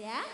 ja.